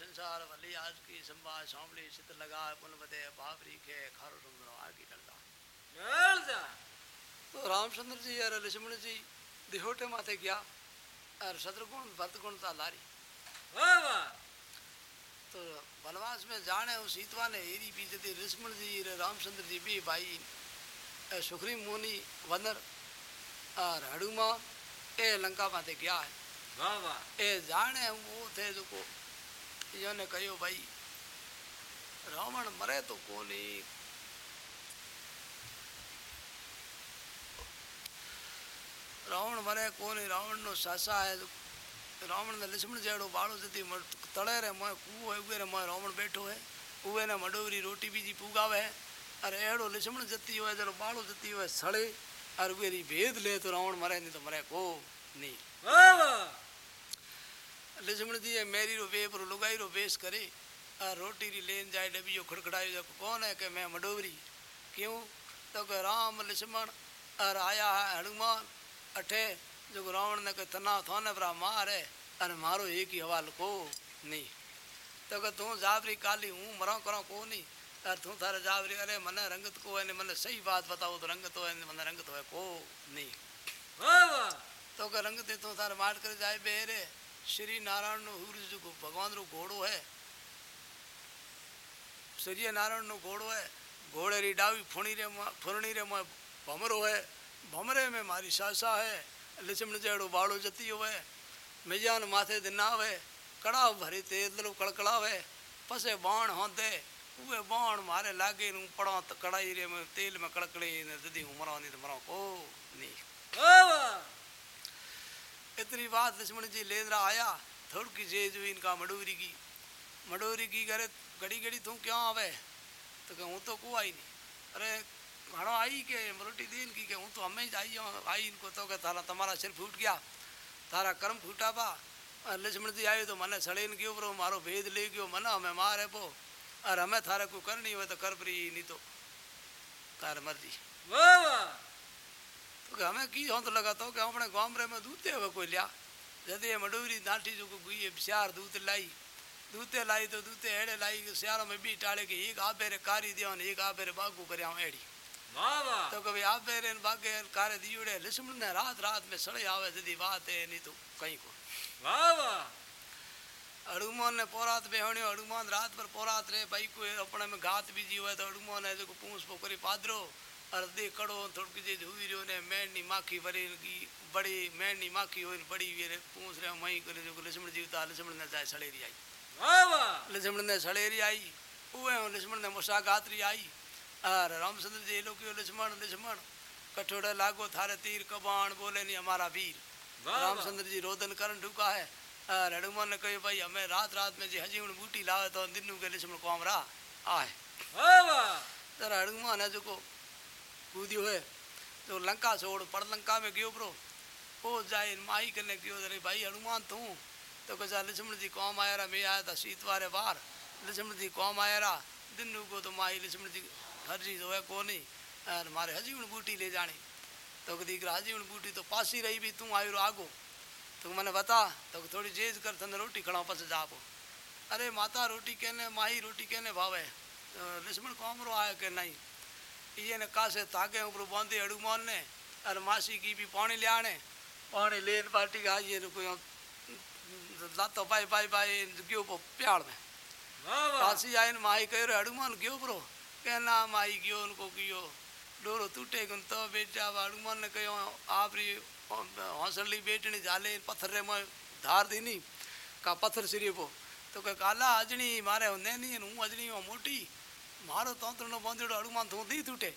संसार भली आज की संभा सांभली चित लगा पुन बदे बाबरी के खारो सुंदरो आगे डलदा तो रामचंद्र जी और लक्ष्मण जी दिहोटे माथे गया और शत्रुघ्न भरतगुण ता लारी। वाह वाह। तो वनवास में जाने उस सीतवा ने एरी भी जदी लक्ष्मण जी और रामचंद्र जी भी भाई सुखरी मुनि वनर और हड़ुमा ए लंका माथे गया है। वाह वाह। ए जाने वो थे जो को इन्होंने कहो भाई रावण मरे तो कोनी रावण मरे कोनी रावण नो सासा है रावण ने लक्ष्मण जेड़ो बाड़ो जती मर- तड़े रे मोए कुओ है उगे रे मोए रावण बैठो है उवे ने मडोरी रोटी बीजी पुगावे अरे एड़ो लक्ष्मण जती होए जरो बाड़ो जती होए सड़े और उगे री भेद ले तो लक्ष्मण जी है मेरी लिजमणदीअ पर लुगाई रो वेस करे आ रोटी री लेन जाए डबियो खड़खड़ायो जो कौन है कि मैं मडोवरी क्यों तो के राम लक्ष्मण और आया है हनुमान अठे जो रावण ने के तना थोने पर मार है और मारो एक ही हवाल को नहीं तो के तू जावरी काली हूँ मरो करो को नहीं अर तू थारे जावरी अरे मन रंगत को है मन सही बात बताओ तो रंगत हो मन रंगत हो को नहीं तो के रंगते तू थारे मार कर जाए बेरे શ્રીનારાયણનો હુરજ ભગવાનનો ઘોડો હે સૂર્યનારાયણનો ઘોડો હે ઘોડે રી ડાવી ફૂણી રે ફૂરણી રે ભમરો હે ભમરે મેં મારી સાસા હે લચમણ જેડો બાળો જતી હોવે મિજાન માથે દિનાવે કડાવ ભરી તેદલો કળકળાવે પસે બાણ હોંતે उहे बाण मारे लागे नू पड़ा त कड़ाई रे में तेल में कड़कड़े ने ददी उमरा नी त मरा को नी ओ इतनी बात लक्ष्मण जी, लेंद्रा आया, थोड़ी जेज हुई इनका मडोरी की। मडोरी की करे घड़ी घड़ी तू क्यों आवे? तो कह तो को आई नहीं। अरे, घणो आई के रोटी दीन की के, हूँ तो हमें आई आई इनको तो के थारा, तुम्हारा सिर फूट गया। थारा कर्म फूटा पा। लक्ष्मण जी आयो तो मने सड़ेन गयो मारो भेद ले गयो, मना हमें मारे पो। और हमें थारे को करनी हो तो कर परी नहीं तो। तार मर्ज़ी। वाह वाह। तो कि हमें की होंद लगा तो कि अपने गाँव रे में दूते हुए कोई लिया जदे मडोरी नाठी जो कोई ये श्यार दूत लाई दूते लाई तो दूते एड़े लाई कि श्यारों में भी टाले कि एक आप बेरे कारी दिया एक आप बेरे बागू करे वाह तो कभी आप बेरे न बागे कारे दियोड़े लक्ष्मण ने रात रात में सड़े आवे जदी बात है नहीं तो कहीं को वाह ने पोरात बेहणियो हनुमान रात पर पोरात रे भाई को अपने में घात बीजी हुए तो हनुमान है जो पूंछ पोकरी पादरो दे कड़ो थोड़ी जे हुई रियो ने मैंनी माखी भरी की बड़ी मैंनी माखी हुई बड़ी रे पूंछ रे मई करे जो लक्ष्मण जी उतार लक्ष्मण ने जाए सड़ेरी आई लक्ष्मण ने सड़ेरी आई उहे लक्ष्मण ने मुसागात्री आई और रामचंद्र जी लोग लक्ष्मण लक्ष्मण कठोड़ा लागो थारे तीर कबाण बोले नहीं हमारा वीर रामचंद्र जी रोदन करन ढुका है और हनुमान ने कहे भाई हमें रात रात में जी हजी बूटी लावे तो दिनू के लक्ष्मण को हमरा आए वाह हनुमान है जो को कूदियो है। तो लंका छोड़ पड़ लंका में गयो ब्रो। ओ जाए, माई करने गयो अरे भाई हनुमान तू। तो कहा लक्ष्मण जी कौम आया रहा मैं आया था शीत वारे बार लक्ष्मण जी कौम आया रहा दिनू को तो माई लक्ष्मण जी हर चीज़ होए को नहीं मारे हजी हूँ बूटी ले जानी तो कदी हजी हूँ बूटी तो पासी रही भी, तू आयो आगो। तो मैंने बता तो थोड़ी जेज कर तने रोटी खड़ा पस जापो अरे माता रोटी कहने माई रोटी कहने भावे? तो लक्ष्मण को हमरो आया के नहीं ये ने कासे ताके ऊपर बांधे हनुमान ने और मासी की भी पानी ले आने पानी लेन बाल्टी का ये कोई लातो पाई पाई पाई गयो पो प्याड़ में काशी आए न माई कह रहे हनुमान गयो ब्रो कहना माई गयो उनको कियो डोरो टूटे गुन तो बेटा हनुमान ने कहो आप री हौसली बेटनी जाले पत्थर रे में धार दीनी का पत्थर सिरे पो तो कह मारे तोतरो नो बंदड़ो हनुमान तू दी टूटे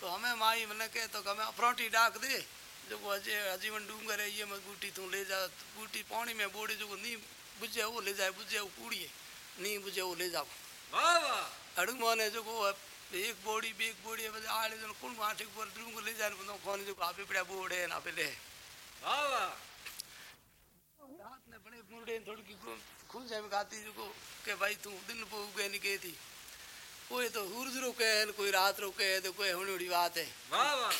तो हमें माई मैंने कहे तो हमें अफरोटी डाक दे जो अजय अजीवन डूंगर है ये मैं बूटी तू ले जा बूटी पानी में बोड़े जो नी बुझे वो ले जाए बुझे वो कूड़िए नी बुझे वो ले जाओ हनुमान है जो को एक बोड़ी भी एक बोड़ी है आड़े जो कुण माठे पर डूंगर ले जाए बंदो कौन जो आपे पड़ा बोड़े ना पे ले वाह वाह रात ने बड़े मुंडे थोड़ी खून से गाती जो को भाई तू दिन पो उगे नहीं गई थी कोई तो हुर्ज रोके है कोई रात रोके है तो कोई होनी उड़ी बात है। वाह वाह।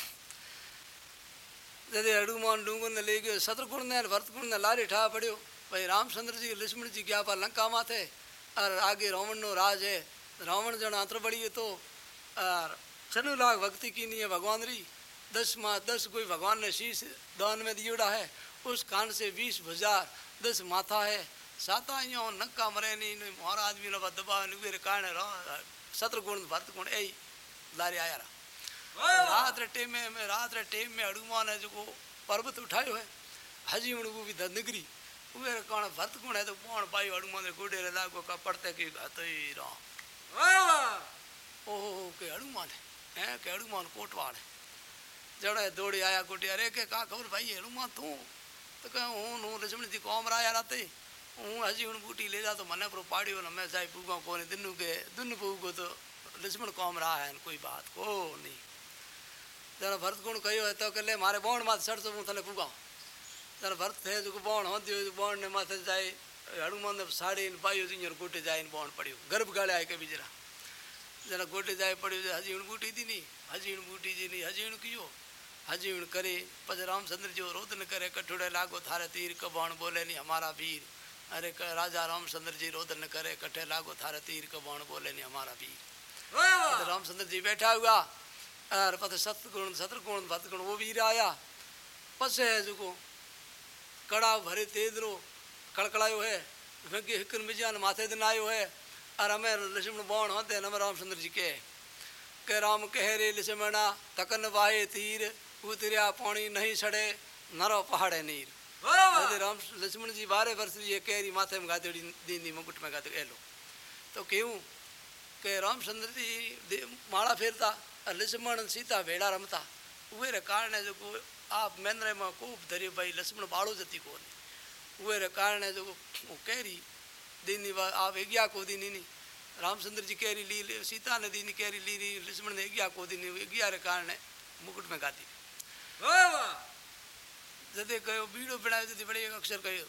जदे हनुमान डूंगर ने ले गयो शत्रुघ्न ने भरतगुण ने लारे ठा पड़ियो भाई रामचंद्र जी लक्ष्मण जी गया पर लंका माथे और आगे रावण नो राज है। रावण जन आतर बड़ी है तो और छनु लाख भक्ति की नहीं है भगवान री। दस माँ दस कोई भगवान ने शीश दान में दियोड़ा है उस कान से बीस हज़ार दस माथा है। साता यो नक्का मरे नहीं मोर आदमी लो दबा निवेर कारण ಶತ್ರುಗುಣ ಭರ್ತಗುಣ ಏಯ್ लारे आया रहा रात रे टेम में रात रे टेम में हनुमान है जो पर्वत उठाए हुए हजी उन वो भी धनगरी वे कौन भरत गुण है तो कौन पाई हनुमान गोडे लागो का पड़ते कि गई राम ओहो के हनुमान है हैं के हनुमान कोटवाड़ है जड़े दौड़े आया कोटिया रे के का खबर भाई हनुमान तू तो कहे हूँ नो रजमणी जी कौम राया राते हूँ हजी उन बूटी ले जा तो मने पर पाड़ियो न मैं साई पूगा कोने दिनु के दिन पूगो तो लक्ष्मण कौम रहा है कोई बात को नहीं जरा भरत गुण कहियो है तो कले मारे बोण माथ सड़ हूँ तने पूगा जरा भरत थे जो बोण होती हो बोण ने माथे जाए हनुमान ने साड़ी पाइयो जिंजर गोटे जाए बोण पड़ियो गर्भ गाले आए के बिजरा जरा गोटे जाए पड़ियो जे हजी उन बूटी दी नी हजी उन बूटी जी नी हजी उन कियो हजी करे पछ रामचंद्र जो रोदन अरे राजा रामचंद्र जी रोदन करे कटे लागो थारे तीर कबाण बोले ने हमारा भी। रामचंद्र जी बैठा हुआ अरे पता सतगुण सतगुण भतगुण वो वीर आया। पस है जुको कड़ा भरे तेजरो कड़कड़ायो है क्योंकि हिकन मिजान माथे दिन आयो है और हमें लक्ष्मण बाण होते हमें रामचंद्र जी के। के राम कह रे लक्ष्मणा तकन वाहे तीर उतरिया पानी नहीं सड़े नरो पहाड़े नीर। બરાબર. રામ લક્ષ્મણજી બારે વર્ષ સુધી કેરી માથે ગાતડી દીની મુકુટમાં ગાતડી એલો તો કેવું કે રામચંદ્રજી માળા ફેરતા લક્ષ્મણ સીતા વેળા રમતા. ઉવેરે કારણે જો આ મેન્દ્રમાં ખૂબ ધરી ભાઈ લક્ષ્મણ બાળો જતી કોને. ઉવેરે કારણે જો કેરી દીની આ વેગ્યા કોદીની રામચંદ્રજી કેરી લી સીતાને દીની કેરી લીધી લક્ષ્મણને એગ્યા કોદીની એગ્યારે કારણે મુકુટમાં ગાતી વાહ વાહ जदे कयो बीड़ो बिणायो जदे बड़े एक अक्षर कयो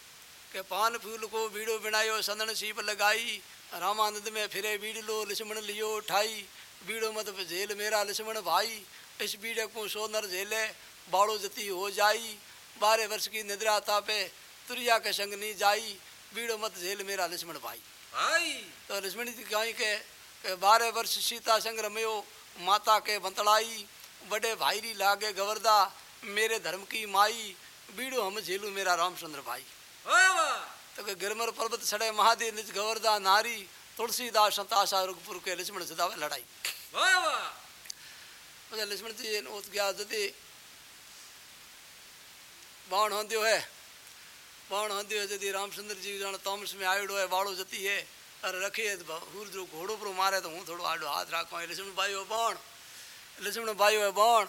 के पान फूल को बीड़ो बिणायो संदन सीप लगाई रामानंद में फिरे बीड़ लो लक्ष्मण लियो उठाई बीड़ो मत झेल मेरा लक्ष्मण भाई इस बीड़े को सोनर झेले बाड़ो जती हो जाई बारह वर्ष की निद्रा तापे तुरिया के संग नहीं जाई बीड़ो मत झेल मेरा लक्ष्मण भाई। ભાઈ तो लक्ष्मण जी कहीं के, के बारह वर्ष सीता संग रमयो माता के बंतड़ाई बड़े भाईरी लागे गवरदा मेरे धर्म की माई बीड़ो हम झेलू मेरा रामचंद्र भाई। तो गिरमर पर्वत सड़े महादेव निज गवर्दा नारी तुलसीदास संताशा रघुपुर के लक्ष्मण से दावे लड़ाई। मुझे तो लक्ष्मण जी उस गया जदि बाण होंदियो है। बाण होंदियो है जदि रामचंद्र जी जान तोमस में आयोडो है बाड़ो जती है। अरे रखे हूर जो घोड़ो पर मारे तो हूँ थोड़ो आडो हाथ राखो। लक्ष्मण भाई हो बाण। लक्ष्मण भाई हो बाण।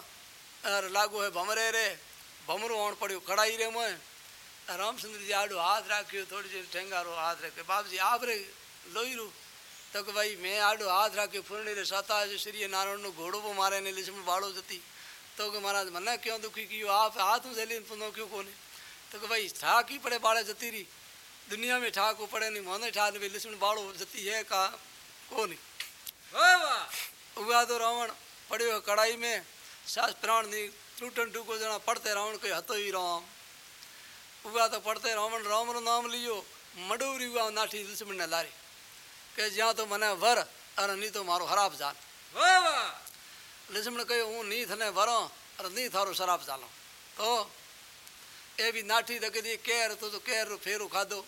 अरे लागो है भमरे रे। भमरू होने पड़ो कढ़ाई रे मैं रामचंद्र जी आडो हाथ राखियो थोड़ी देर ठेंगारो हाथ रखे बाप जी आप रे लोई रू तो भाई मैं आडो हाथ राखियो फूरणी रे सता श्री नारायण ना घोड़ो भी मारे ने लिशम बाड़ो जती तो महाराज मन क्यों दुखी कि आप हाथ से ली पुनो क्यों कोने तो भाई ठाक ही पड़े बाड़े जती रही दुनिया में ठाक पड़े नहीं मोने ठा दे लिशमन बाड़ो जती है का कोने वाह वाह उगा तो रावण पड़ो कढ़ाई में शास्त्र प्राणनी टूटन टूको जना पढ़ते रावण कोई हतो ही राम। उगा तो पढ़ते रावण राम रो नाम लियो मडूरी उगा नाठी दुश्मन ने लारे। के जहाँ तो मने वर अरे नहीं तो मारो हराब जान लक्ष्मण कहे हूँ नी थने वर अरे नहीं थारो शराब जालो। तो ए भी नाठी धके दी कैर तो तो कैर रो फेरो खादो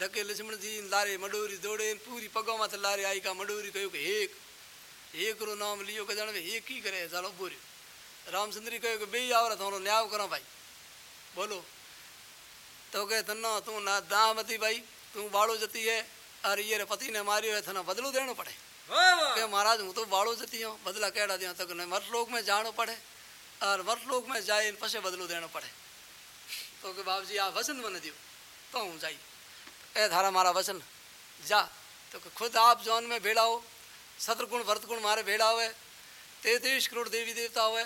धके लक्ष्मण जी लारे मडूरी दौड़े पूरी पगों मत लारे आई का मडूरी कहो कि एक एक रो नाम लियो के जाने एक ही करे जालो बोरियो। रामचंद्र कहे कि बे आवरा थोरो न्याव करो भाई बोलो तो कहे थनो तू ना दाम मती भाई तू बाड़ो जती है अरे ये पति ने मारियो है थना बदलो देनो पड़े के महाराज हूँ तो बाड़ो जती हूँ बदला कहड़ा दिया तक मर मर्तलोक में जानो पड़े और मर्तलोक में जाए पसे बदलो देनो पड़े तो के बाप जी आ वचन बने दियो तो हूँ जाई ए धारा मारा वचन जा तो खुद आप जौन में भेड़ा हो शत्रुगुण भरतगुण मारे भेड़ा हुए तैतीस करोड़ देवी देवता हुए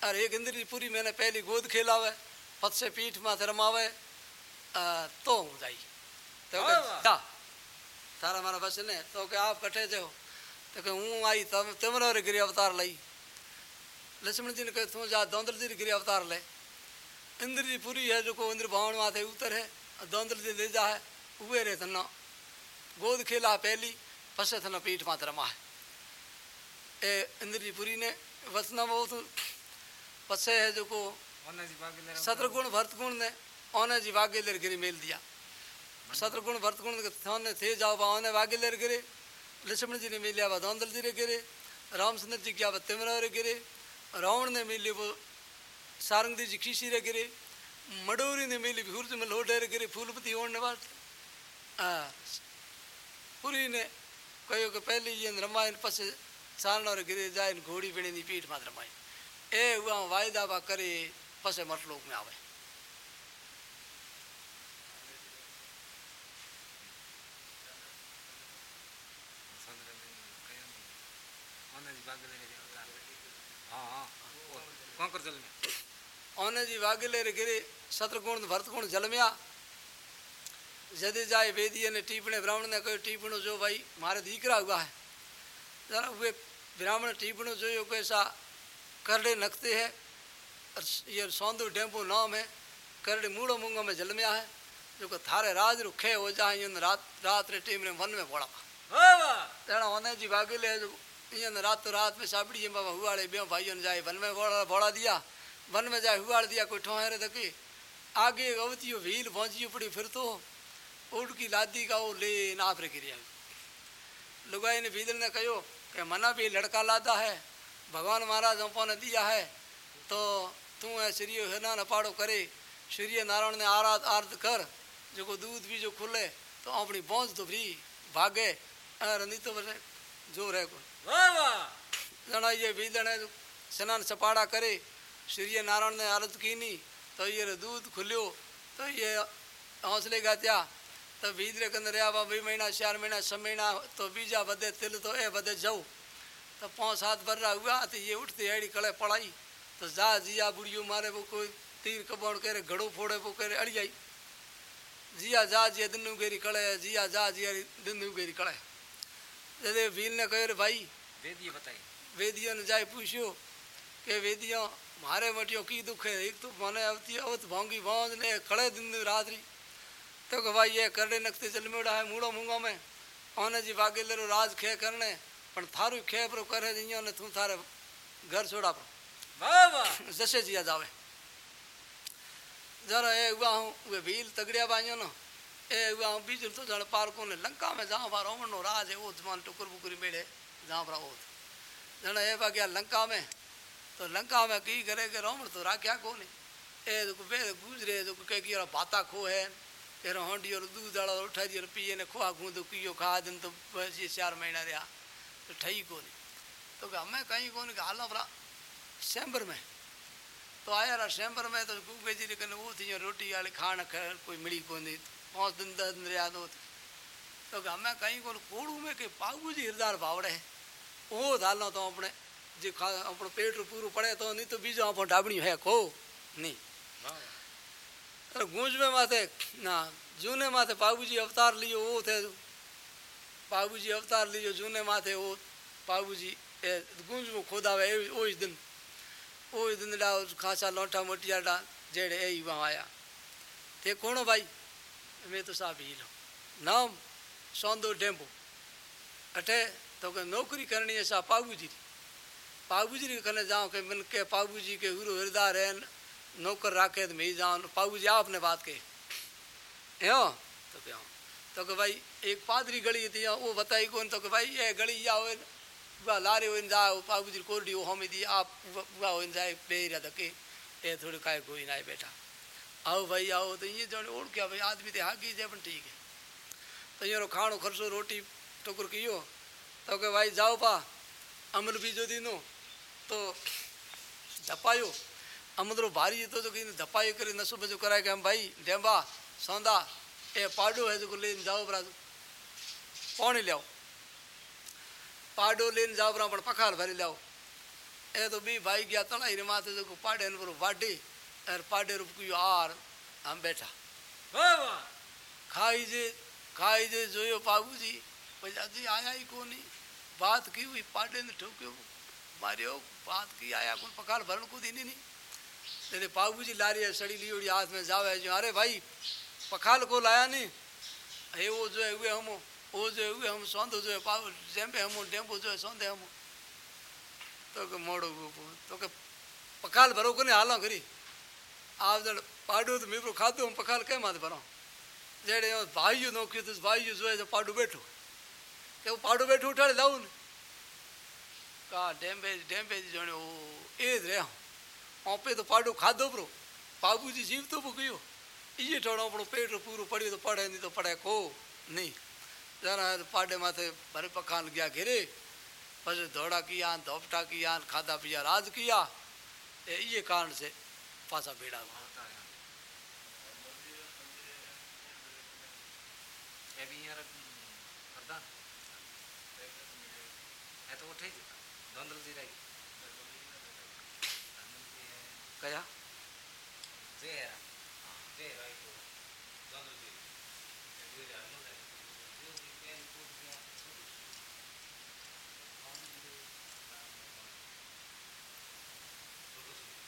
और एक इंद्री पूरी मैंने पहली गोद खेला खेलावे पद से पीठ माथे रमावे तो हूँ जाई। तो वाह। जा। तारा मारा वचन है तो के आप कटे जो तो के हूँ आई तम तिमरो रे गिरी अवतार लई। लक्ष्मण जी ने कहे तू जा दौंदल जी गिरी अवतार ले। इंद्र जी पूरी है जो को इंद्र भवन माथे उतर है दौंदल जी ले जा है उहे रे तन्ना गोद खेला पहली पसे थन पीठ मात रमा है ए इंद्र जी पुरी ने वचना वो तो पसे है जो को सत्रगुण भरतगुण ने ओने जी वागेलर गिरी मेल दिया। सत्रगुण भरतगुण के थाने थे जाओ बा ओने वागेलर गिरे। लक्ष्मण जी ने मिलिया बा धौंदल जी रे गिरे। रामचंद्र जी क्या बा तिमरा रे गिरे। रावण ने मिली वो सारंगदी जी खीसी रे गिरे। मडोरी ने मिली फूल में लोडे रे गिरे फूलपति ओढ़ने वाट पुरी ने कहो कि पहले ये रमायण पसे सारण रे गिरे जाए घोड़ी पीड़ी नी पीठ मात रमाई ए हुआ वायदा बा करे पसे मतलोक में आवे ओने गिरे सत्रगुण भरतगुण जलमिया जदे जाए वेदी ने टीपणे ब्राह्मण ने कहो टीपणो जो मारे दीकरा हुआ है करड़े नखते है और ये सौंदू डेम्पू नाम है करड़े मूड़ो मूंगो में जलमिया है जो को थारे राज रुखे हो जाए इन रात रात रे टीम ने वन में पड़ा तेना ओने जी वागिले जो इन रात रात में साबड़ी जी बाबा हुआड़े ब्यो भाइयों जाए वन में बोड़ा बोड़ा दिया वन में जाए हुआड़ दिया कोई ठोहरे धके आगे अवतियो भील पहुँची पड़ी फिर तो उड़ की लादी का वो ले नाप रे गिरिया। लुगाई ने भीदल ने कहो कि मना भी लड़का लादा है भगवान महाराज अपो ने दिया है तो तू है श्री हिना न पाड़ो करे। श्री नारायण ने आराध आर्थ कर जो को दूध भी जो खुले तो अपनी पहुँच तो भी भागे नहीं तो बसे ज़ोर है को जना ये भीदन है स्नान सपाड़ा करे श्री नारायण ने आरत की नहीं तो ये दूध खुलियो तो ये हौसले गात्या तो बीजरे कंद रहा बी महीना चार महीना छह महीना तो बीजा बदे तिल तो ए बदे जाऊ तो पाँच सात बर्रा हुआ तो ये उठती एड़ी कड़े पड़ाई तो जा जिया बुढ़ियो मारे वो कोई तीर कबड़ करे घड़ो फोड़े वो करे अड़ी आई जिया जा जिया दिन गेरी कड़े जिया जा जिया दिन गेरी कड़े जदे भील ने कहे भाई वेदिए बताइए वेदियों ने जाए पूछियो के वेदियों मारे मटियो की दुख है एक तो माने अवती अवत भांगी भांज ने खड़े दिन रात्रि तो भाई ये करड़े नखते चल मेड़ा है मूड़ो मूंगो में ओने जी बागे ले राज खे करने थारू खे पर करे जियो ने तू थारे घर छोड़ा पर वाह वाह जसे जिया जावे जरा ए हुआ हूँ वे भील तगड़िया बाइयो न ए हुआ हूँ बीच तो जड़ पार को ने राज है वो जमान टुकुर बुकुरी मेड़े जहाँ पर ओत जड़ ए बा गया लंका में तो लंका में की करे के रोमन तो राख्या को नहीं ए तो बे गुजरे तो कह की बाता खो है तेरा होंडी और दूध वाला उठा दियो पिए ने खोआ गूंद पियो खा दिन तो बस ये चार महीना रहा तो ठही को नहीं तो हमें कहीं को नहीं कि हाल अपना शैम्बर में। तो आया रहा शैम्बर में तो गूगे जी कने वो थी रोटी वाले खाण कोई मिली को नहीं पाँच दिन दस दिन रहा तो तो हमें कहीं को कोड़ू में के पागू जी हिरदार भावड़े वो डालो तो अपने जी खा अपने पेट पूरू पड़े तो नहीं तो बीजो अपन डाबड़ी है को? नहीं। अरे गूंज में माथे ना जूने माथे बाबूजी अवतार लियो वो थे बाबूजी अवतार लियो जूने माथे वो बाबूजी ए गूंज में खोदावे ओ इस दिन इस दिन डा खासा लौटा मोटिया डा जेड़े ए ही वहाँ आया ते कौन भाई मैं तो साहब ही लो नाम सौंदो डेम्बो अठे तो के नौकरी करनी है सा बाबूजी बाबूजी के कने जाओ के मन के बाबूजी के गुरु हृदय रहन नौकर राखे तो मैं जाऊँ पाऊ जी आपने बात कही यो तो क्या तो कि भाई एक पादरी गली थी वो बताई कौन तो कि भाई ये गली या हो वह लारे हो जाए पाऊ जी कोरडी वो हमें दी आप वह हो जाए बेरा धके ये थोड़ी काय कोई ना बेटा आओ भाई आओ तो ये जो ओढ़ क्या भाई आदमी थे हाकी जे अपन ठीक है तो ये खाणो खर्चो रोटी टुकुर कियो तो कि भाई जाओ पा अमल बीजो दिनो तो झपायो अमदरो भारी तो जो कहीं धपाई करे नसो बजो कराए कि हम भाई डेम्बा ए पाडो है जो लेन जाओ बरा पानी लियाओ? पाडो लेन जाओ बरा पखाल भरी लियाओ। ए तो बी भाई गया तलाई रे माथे जो पाडे बरो वाडी। और पाडे रुप की आर हम बैठा। वाह वाह खाई जे खाई जे जोयो बाबू जी। भैया जी आया ही कोनी। बात की हुई पाडे ने ठोक्यो। मारियो बात की आया कौन पखाल भरण को दी नहीं तेरे बाबू जी ला रही है सड़ी ली हाथ में जावे जो अरे भाई पखाल को लाया नहीं हे वो जो है हुए हम वो जो हुए हम सौंदो जो पाव जेम्बे हम टेंपो जो सौंदे हम तो के मोड़ो गो तो के पकाल भरो कोने हालो करी आप जड़ पाडो तो मेरे खादो हम पकाल के माते भरो जेड़े भाईयो नो की तो भाईयो जो है जो पाडो बैठो के वो पाडो बैठो उठाड़े लाऊ ने का डेम्बे डेम्बे जने ओ ए रे ओपे तो पाडो खादो ये ठहणो अपनो पेट पूरो पढ़ियो तो पढ़े नहीं तो पढ़े को नहीं जरा पाडे माथे भरे पखान गया घेरे बस दौड़ा किया धोपटा किया खादा पिया राज किया ये कारण से पासा बेड़ा हुआ कया stay right now. God will be everywhere I know that. You can put your food. How many days are you going to Photosynthesis.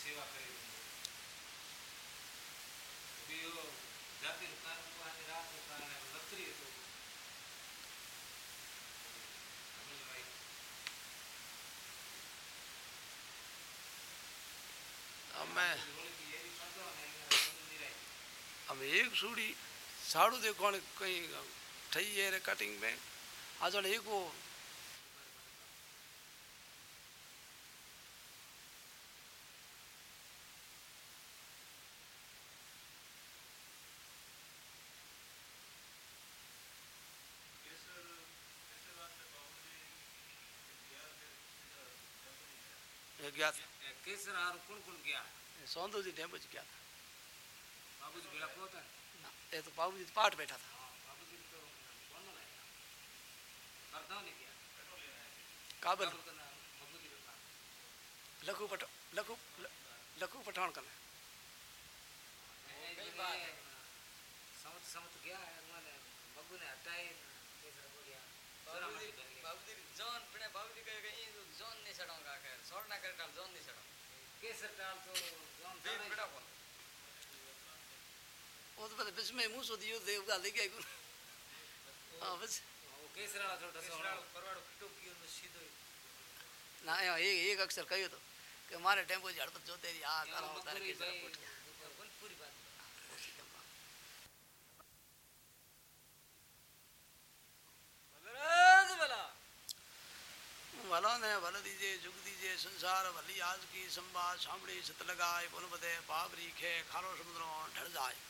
સેવા કરી રહ્યું જાતિનું કાર્ય એક સુડી સાડું देखो ने कहीं ठई है रे कटिंग में आ जण एक वो ये गया था કેસર હાર કોણ કોણ ગયા सौंदो जी टेम्पो जी गया था બાબુજી ભેળા પોતા ना, ये तो बाबू जी तो पाठ बैठा था। काबल। लघु पठ लघु लघु पठान का समझ समझ गया मैंने बग्गू ने हटाए बाबूजी जॉन पिने बाबूजी कहे कि तो जॉन नहीं सड़ाऊँगा कर छोड़ना कर डाल जॉन नहीं सड़ाऊं कैसे डाल तो जॉन बेटा कौन මොකද බල බිස්මේ මූසෝ දියෝ දේව ගාලේ ගයි ගුන ආවස් કેસરાળા થોડા કેસરાળા પરવાડો કીટો ગયો ને સીધો ના એ એક અક્ષર કહ્યું તો કે મારે ટેમ્પો ઝાડ પર જોતે રહી આ કરો તારે કેસરા ફૂટ ગયા બોલપુરી વાત વલન વલ દીજે જુગ દીજે સંસાર ભલી આજ કી સંભા સાંભળી સત લગાય પુનપદે પાવરી ખે ખારો સમુદ્રો ઢળ જાય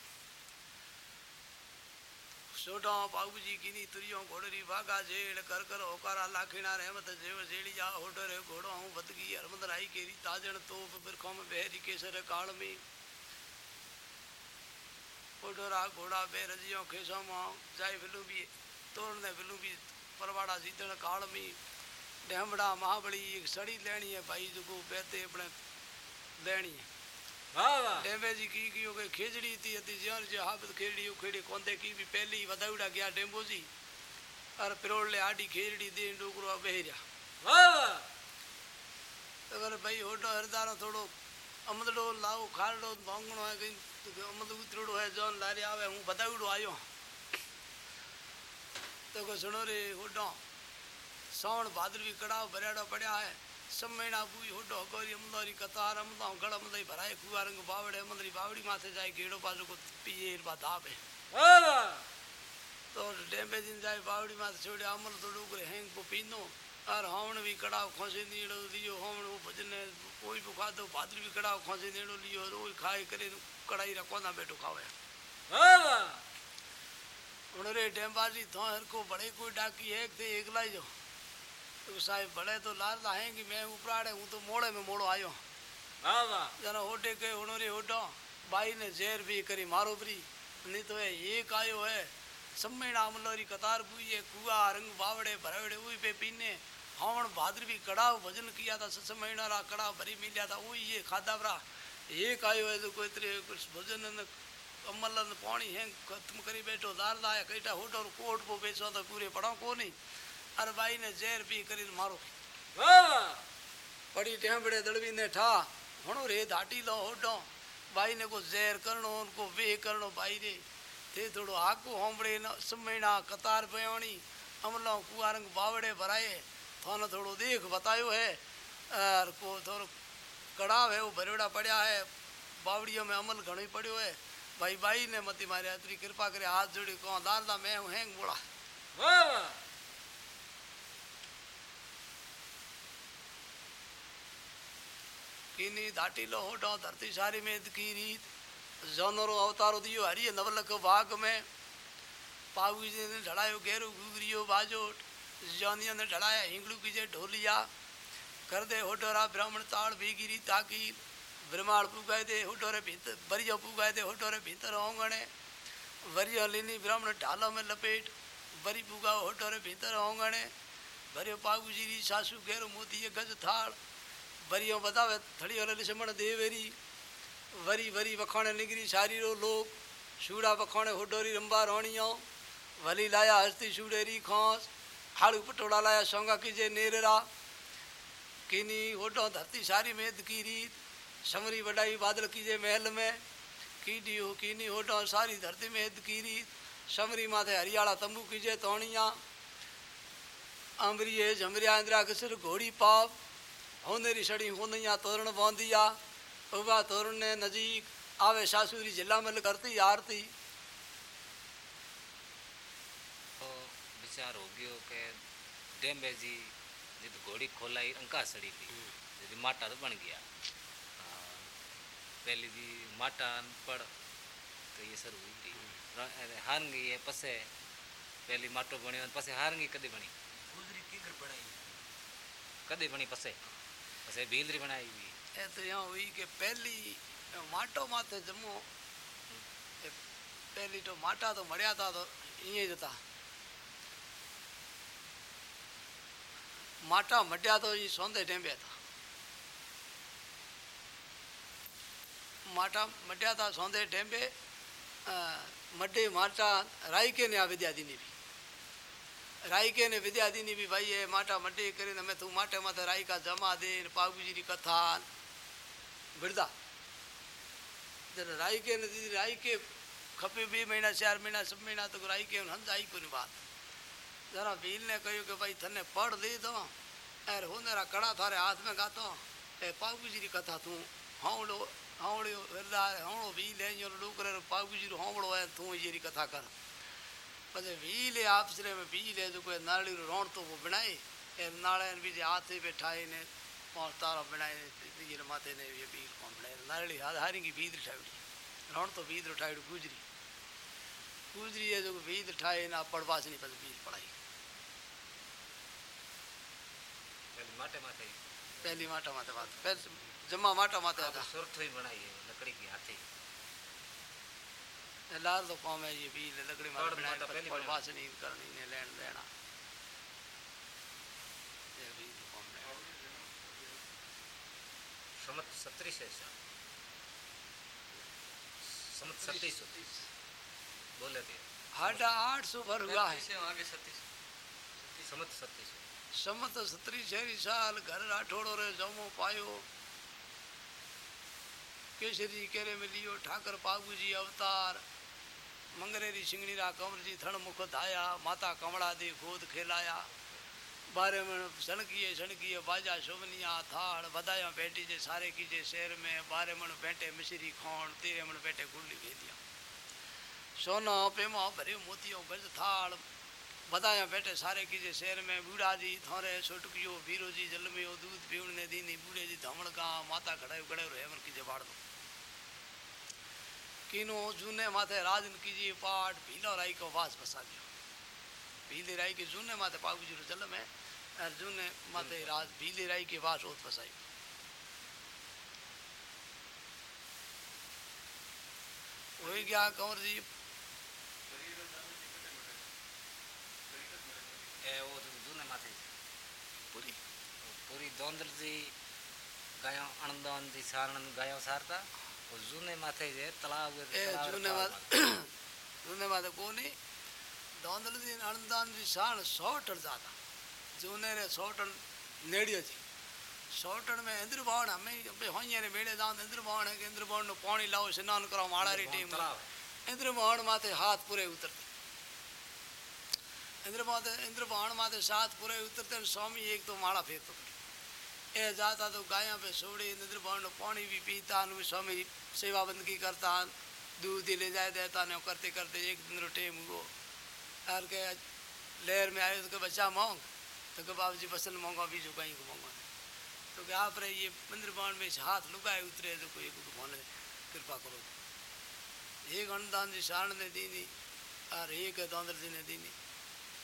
सोटो बाबू जी किनी तुरियों घोड़री भागा जेड़ कर कर ओकारा लाखिना रहमत जेव जेड़ी जा होडर घोड़ो हूँ बदगी हरमद राई केरी ताजन तोप बिरखों में बहरी केसर काल में ओडोरा घोड़ा बेरजियों खेसों में जाय फिलू भी तोड़ने फिलू भी परवाड़ा जीतण काल में डेमड़ा महाबली एक सड़ी लेनी है भाई जो बेते अपने लेनी है ડેમેજી કી ગયો કે ખેજડી હતી હતી જ્યાં જે હાબત ખેડી ખેડી કોંદે કી બી પહેલી વધાવડા ગયા ડેમ્બોજી. અરે પિરોડલે આડી ખેજડી દે ડોકરો બહેર્યા. અગર ભાઈ હોટો હરદારો થોડો અમદડો લાવો ખારડો ભાંગણો હે કઈ તો અમદ ઉતરડો હે જોન લારી આવે હું બતાવડો આવ્યો તો કે સુણો રે હોટો સોણ ભાદરવી કડાવ ભરેડો પડ્યા હે. सब महीना होडो गोरी अमदोरी कतार अमदाओ गड़ अमदई भराए कुआ रंग बावड़े अमदरी बावड़ी माथे जाए गेड़ो पाजो को पिए बा धाबे तो डेमे दिन जाए बावड़ी माथे छोड़े अमल तो डूगरे हैंग को पीनो और हवण भी कड़ाव खोसे नीड़ो लियो हवण वो भजन कोई भी खादो भादरी भी कड़ाव खोसे नीड़ो लियो रोज खाए करे कड़ाई रखो ना बैठो खावे उनरे डेमबाजी थो हर को बड़े कोई डाकी है, एक थे एकला जो तो साहिब बड़े तो लार लाहेंगी मैं उपराड़े हूँ तो मोड़े में मोड़ो आयो। जना होटे के उन्होंने होटो बाई ने जेर भी करी मारो बरी नहीं तो एक आयो है। सम्मेण आमलोरी कतार पूजे कुआ रंग बावड़े भरवड़े उई पे पीने। हवण भाद्र भी कड़ाव भजन किया था सस महीना रा कड़ाव भरी मिलिया था उई ये खादा भरा। एक आयो है तो कोई तेरे कुछ भजन न अमल पानी है खत्म करी बैठो। दार लाया कईटा होटो कोट पो बेचवा तो पूरे पड़ाओ को नहीं અરબાઈને ઝેર પી કરીને મારો પડી ટેંબડે દળવીને ઠા ઘણું રે દાટી લો હોડો બાઈને કો ઝેર કરણો કો વે કરણો બાઈ રે તે થોડો આકુ હોંભળે સમયણા કતાર ભયોણી અમલો કુવારંગ બાવડે ભરાય थाने थोड़ो देख बतायो है और को थोड़ो कड़ाव है वो भरेड़ा पड़ा है बावड़ियों में अमल घणो पड़ो है भाई बाई ने मती मारे अतरी कृपा करे हाथ जोड़ी को दारदा मैं हूँ हैंग बोला सारी में की रीत जानरो अवतारो दियो हरिय नवलक बाग में। पाऊ जी ने ढड़ायो घेरो गुगरियो बाजोट। जानिया ने ढड़ाया हिंगड़ू की जे ढोलिया। कर दे होडोरा ब्राह्मण ताड़ भीगिरी ताकी। ब्रह्माड़ पुगाए दे होडोरे भीतर बरियो पुगाए दे होडोरे भीतर होंगणे। वरियो लीनी ब्राह्मण ढालो में लपेट। बरी पुगा होडोरे भीतर होंगणे। भरियो पागू जी री सासू घेरो मोती गज थाड़ वरियो बतावे थड़ी वाले लिसमण देवेरी वरी वरी वखाणे निगरी सारी रो लोग शूड़ा वखाणे होडोरी रंबा रोणियो वली लाया हस्ती शूड़ेरी खांस हाड़ू पटोड़ा लाया सोंगा कीजे नेररा किनी होडो धरती सारी में की रीत समरी वडाई बादल कीजे महल में कीडी हो कीनी होडो सारी धरती में की रीत समरी माथे हरियाला तंबू कीजे तोणिया अमरिये झमरिया इंदिरा किसर घोड़ी पाप होनेरी छड़ी उन तोरण पौधी आवा तोरण ने नजीक आवे सासूरी जिला मल करती आरती। तो विचार हो गयो के डेम्बे जी जिद घोड़ी खोलाई अंका सड़ी थी हम्म। जिद माटा तो बन गया। पहले जी माटा पर तो ये सर हुई थी हम्म। हार गई है पसे पहली माटो बने पसे हार गई कदी बनी कदी बनी पसे? असे बेलरी बनाई हुई ए तो यो हुई के पहली माटो माते जमो पहली तो माटा तो मड़या था तो इए जता माटा मड़या तो ई सोंदे टेंबे था माटा मड़या था सोंदे टेंबे मड़े माटा राई के ने आवे दिया दीनी विद्या दीनी भी राई के ने विद्या दीनी भी भाई ये माटा मड्डे करे मैं तू माटे माथे राई का जमा दे पागू जी की कथा बिरदा जर राई के ने दीदी राई के खपे बे महीना चार महीना सब महीना तो राई के हंस आई कोई बात जरा भील ने कहो कि भाई थने पढ़ दे दो अरे हो मेरा कड़ा थारे हाथ में പക്ഷേ വീല് ആഫീസിലെ വീല് जेको नाली रोण तो वो बिणाई ए नाले भी जे हाथे पे ठाए ने और तारा बिणाई ये माथे ने ये बीर को बिणाई नाली हारी की बीद ठावड़ी रोण तो बीद उठावड़ी गुजरी। गुजरी है जो बीद ठाए ना पड़वास नहीं पर बीर पड़ाई पहले माटे माटे पहली माटा माटे बात फिर जमा माटा माटे हाँ, तो सुरथ ही बनाई है लकड़ी की हाथी। लाल तो कौम है ये भी लगड़ी मार बनाए पर पास नहीं करनी ने लेन देना ये भी तो कौम है समत सत्रीस है सर समत सत्तीस बोले थे हटा आठ सौ भर हुआ है आगे सत्तीस समत सत्तीस समत सत्रीस है साल घर राठौड़ो रे जमो पायो केसरी केरे में ठाकर बाबू जी अवतार मंगरेरी सिंगड़ी रा कंवर जी थण मुख धाया, माता कमड़ा दे गोद खेलाया। बारे में सणकीए सणकीए बाजा शोभनिया थाड़ बधाया बैठी जे सारे की जे शहर में, बारे मन बैठे मिश्री खोण, तेरे मन बैठे गुल्ली भेदिया। सोना पेमा भरे मोतियों गज थाड़ बधाया बैठे सारे की जे शहर में, बूढ़ा जी थोरे छोटकियो वीरो जी जलमियो, दूध पीवण ने दीनी बूढ़े जी धमण का माता खड़ायो गड़े रहे मन की जे बाड़ दो किनो जूने माथे राजन कीजिए पाठ भीलो राई को वास बसा लियो भीले राई के जूने माथे पागू जी जलम है ने माथे हम्म। राज भीले राई के वास ओत बसाई वही क्या कंवर जी। ए वो तो जूने माथे पूरी। पूरी दोंदर जी गायो अणदोन जी सारन गायो सारता। જૂને માથે છે તળાવ એ જૂને જૂને માથે કોની દોંદલથી અણદાનથી સાણ સો ટન હતા જૂનેને સો ટન નેડ્યો છે સો ટન મેં ઇન્દ્રભવન અમે હોઈને મેળે દાંત ઇન્દ્રભવન ઇન્દ્રભવનનું પાણી લાવો સ્નાન કરો માળારી ટીમ ઇન્દ્રભવન માથે હાથ પૂરે ઉતરતી ઇન્દ્રભવન ઇન્દ્રભવન માથે સાથ પૂરે ઉતરતા સ્વામી એક તો માળા ફેરતો ए जाता तो गाया पे सोड़ी इंद्र भवन पानी भी पीता नु स्वामी सेवा बंदगी करता दूध ले जाए देता ने करते करते एक दिन टेम हुओ और के लहर में आयो तो बच्चा मांग तो के बाबू जी बसन मांगा भी जो कहीं को मांगा तो के आप रे ये मंदिर भवन में हाथ लुगाए उतरे तो कोई को भगवान कृपा करो एक अनुदान जी शरण ने दीनी और एक दौंदर जी ने दीनी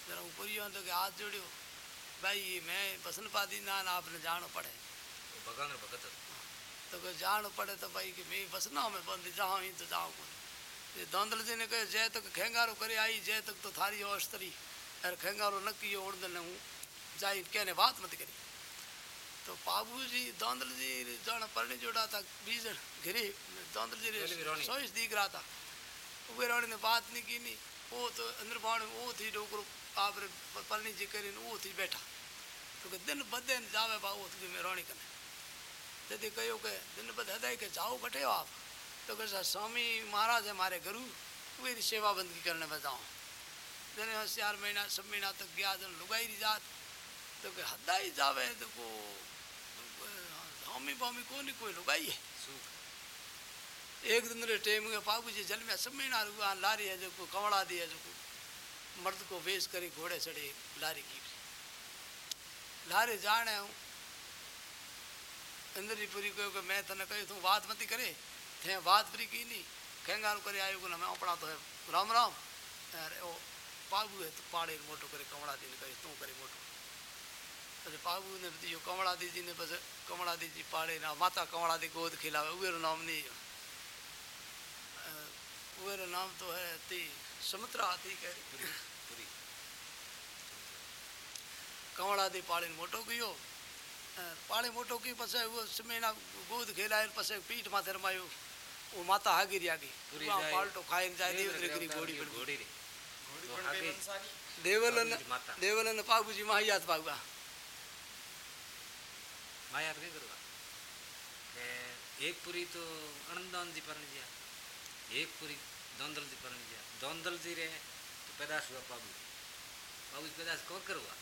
जरा ऊपर ही तो हाथ जोड़ियो भाई मैं बसन पादी ना आपने जानो पड़े। तो कोई जानो पड़े तो भाई कि मैं बसना में बंद जाऊँ ही तो जाऊँ ये दौंदल जी ने कहे जय तक खेंगारू करे आई जय तक तो थारी हो अस्तरी अर खेंगारू न किए उड़ दे हूँ कहने बात मत करी। तो बाबू जी दौंदल जी जन परणी जोड़ा था बीज घिरी। दौंदल जी सोच दीख रहा था। वे रोड़ी ने बात नहीं की नहीं वो तो अंदर पाण वो थी डोकरू रहा आप रे परनी जी करी वो थी बैठा। तो दिन ब दिन जावे बा वो थी रोनी कने। यदि कहो के, दिन बद हृदय के जाओ, बटे हो आप। तो कैसा स्वामी महाराज है हमारे गुरु वे सेवा बंदगी करने में जाओ जने होशियार महीना, सब महीना तक गया, जन लुगाई री जात। तो के हदाई जावे तो को, स्वामी बामी को नहीं कोई लुगाई है? एक दिन रे टेम के बाबू जी जल में सब महीना लारी है, जो को दी है, जो को मर्द को वेश करी घोड़े चढ़े लारी की लारे जाने हूँ अंदर ही पूरी कहो कि मैं तने कही तू बात मती करे थे बात पूरी की नहीं खेंगार करे आयो को ना मैं अपना तो है राम राम अरे ओ बाबू है तो पाड़े मोटो करे कमड़ा दी ने कही तू करे मोटो अरे बाबू ने दियो कमड़ा दी जी ने बस कमड़ा दी जी पाड़े ना माता कमड़ा दी गोद खिलावे उवेरो नाम नहीं है अ, उवेरो नाम तो है ती सुमित्रा थी कह પૂરી પૂરી કવળા દી પાળીને મોટો ગયો અ, પાળી મોટો ગયો પછી એવો સમેના ગોદ ખેલાય પછી પીઠ માથે રમાયો वो माता हागी रही आगी पूरी वहाँ जाए। पाल्टो खाई जाए દેવ देव रे દેવતા घोड़ी ની पड़ ઘોડી રે ઘોડી તો પણ હાગે. બે વંશાની. देवलन બાબુજી માતા देवलन पागुजी माहियात पागुआ માયા કઈ કરવા કે એક પૂરી તો અણદાનજી પરણી ગયા એક પૂરી દોંદલજી પરણી ગયા दौंदल जी रहे तो पैदाश हुआ बाबू बाबू जी पैदाश कौन कर हुआ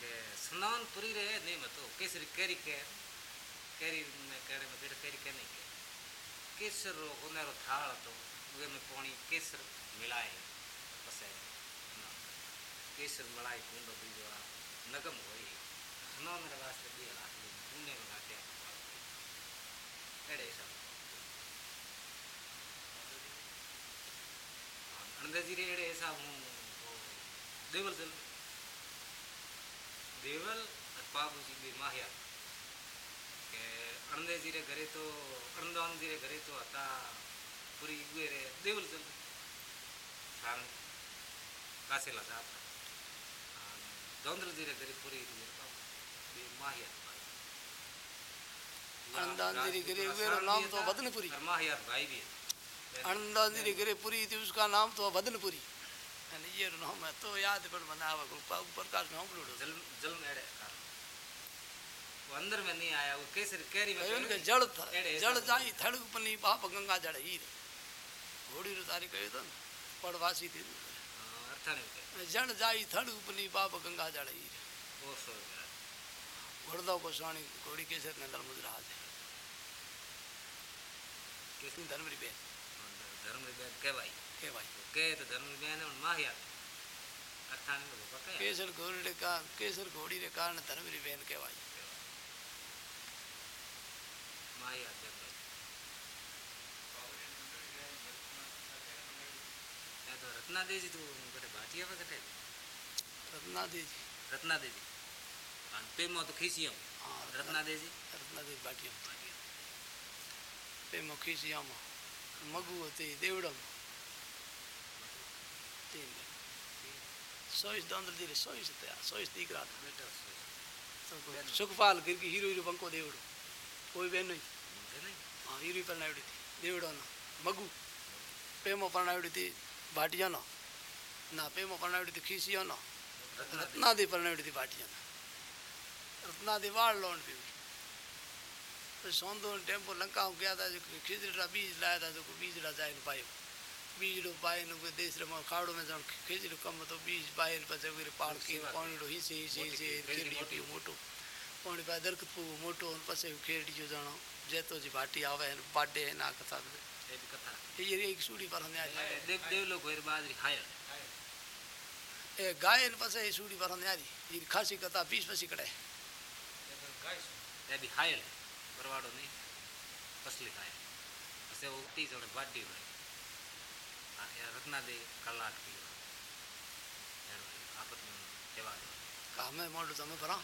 के स्नान पूरी रहे नहीं मतो केसरी कैरी कह कैरी में कह रहे मैं कैरी कह नहीं कह केसर रो उन्हें थाल तो वे में पानी केसर मिलाए बसे केसर मलाई कुंडो भी जो नगम हो स्नान रवास्ते भी हाथ में घूमने में घाटे अड़े सब અંદાજી રે એડે હિસાબ હું દેવલ ચલ દેવલ બાબુજી બે માહ્યા કે અણંદેજી રે ઘરે તો અણદાનજી રે ઘરે તો હતા પૂરી ઉએ રે દેવલ ચલ સાન કાસેલા જાત દોંદ્રજી રે ઘરે પૂરી બે માહ્યા अनदान जी गिरे हुए रो नाम तो बदनपुरी माहियार भाई भी है अनदान जी गिरे पुरी थी उसका नाम तो बदनपुरी ये नाम है तो याद पर बना आवा को पाग प्रकाश में जल जल में हाँ। वो अंदर में नहीं आया वो केसर कैरी में ने जड़ था जड़ जाई थड़क पनी बाप गंगा जड़ ही घोड़ी रो तारी कयो तो पड़वासी थी हाँ, जड़ जाई थड़क पनी बाप गंगा जड़ ही घोड़दो को साणी घोड़ी केसर ने है धर्म री बे धर्म बेन के भाई। के भाई। तो के तो धर्म बेन है माहियार अर्था नहीं होते पक्का है। केसर घोड़ी रे का केसर घोड़ी रे कारण धर्म री बेन के भाई। माहियार जब भाई तो रत्ना देजी तू कटे भाटिया रत्ना देजी रत्ना देजी और पे मो तो खीसियो हाँ। रत्ना देजी रत्ना देवी बाटिया पे मुखी सियामा मगु देवड़म सोइस दंदर जी रे सोइस ते सोइस दीक रात सुखपाल गिर की हीरो हीरो बंको देवड़ो। कोई बहन नहीं। हाँ हीरो पर नावड़ी थी। देवड़ो ना। मगु। पेमो पर नावड़ी थी भाटिया ना। ना पेमो पर नावड़ी थी खीसिया ना। रत्नादि रत्नादि परनेवड़ी थी पार्टियाँ रत्नादि वाड़ लोन पी तो सोंदो टेंपो लंका गया था खिजड़ा बीज लाया था जो बीजड़ा जाए पायो बीजड़ो पाए देश रे खाड़ो में जण खिचड़ो कम तो बीज पाए न पाल के पानी रो हिसे हिसे हिसे खेड़ी मोटो पानी पाए दरकत पू मोटो न पछे खेड़ी जो जानो जेतो जी भाटी आवे न बाडे ना कथा ये एक सूड़ी पर ने देव देव लोग होर बाजरी खाए ए गाय न पसे सूड़ी पर ने आ रही खासी कथा बीस पसी कड़े गाय ए भी खाए પરવાડો નહીં પસલી ખાય પછી ઉગતી જોડે બાટી હોય આ એ રત્નાદે કલાક પીવા આપત તહેવાર કામે મોડું તમે ભરા